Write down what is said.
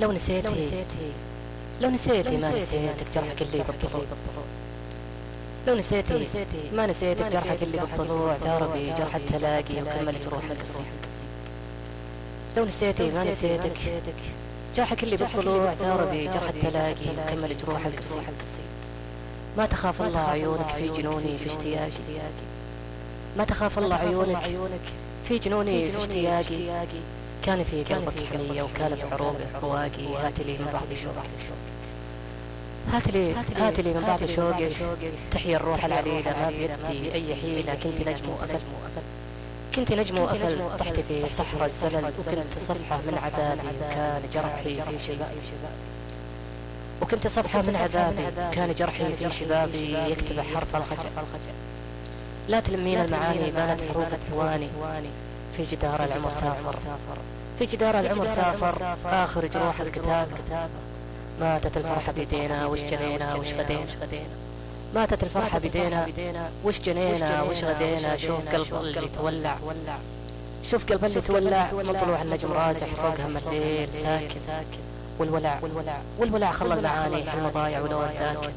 لو نسيتي. لو نسيتي. ما نسيتك جرحك اللي بالضلوع لو نسيتي ما نسيتك جرحك اللي بالضلوع ثاربي جرح التلاقي وكمل جروح القصيد لو نسيتي ما نسيتك. جرحك اللي بالضلوع ثاربي جرح التلاقي وكمل جروح القصيد ما تخاف الله عيونك في جنوني في اشتياقي. ما تخاف الله عيونك في جنوني في اشتياقي. كان في قلبك حنية وكان في عروقك رواقي هات لي من بعض شوق هات لي هات لي من بعض شوقك تحيا الروح العليلة ما بيدي أي حيلة. كنت نجم وأفل. كنت نجم وأفل. تحت في صحراء الزلل وكنت صفحة من عذابي. وكان جرحي في شبابي. وكنت صفحة من عذابي. كان جرحي في شبابي. يكتب حرف الخجل. لا تلمين المعاني. بانت حروف الثواني. في جدار العمر سافر. في جدار العمر سافر. آخر جروح الكتاب. ماتت الفرحة بيدينا وش جنينا وش غدينا؟ ماتت الفرحة بيدينا. وش جنينا وش غدينا؟ شوف قلب اللي تولع شوف قلب اللي تولع من طلوع النجم رازح فوق هم الليل ساكن. والولع والولع خلى المعاني حلم ضايع ولو ذاك.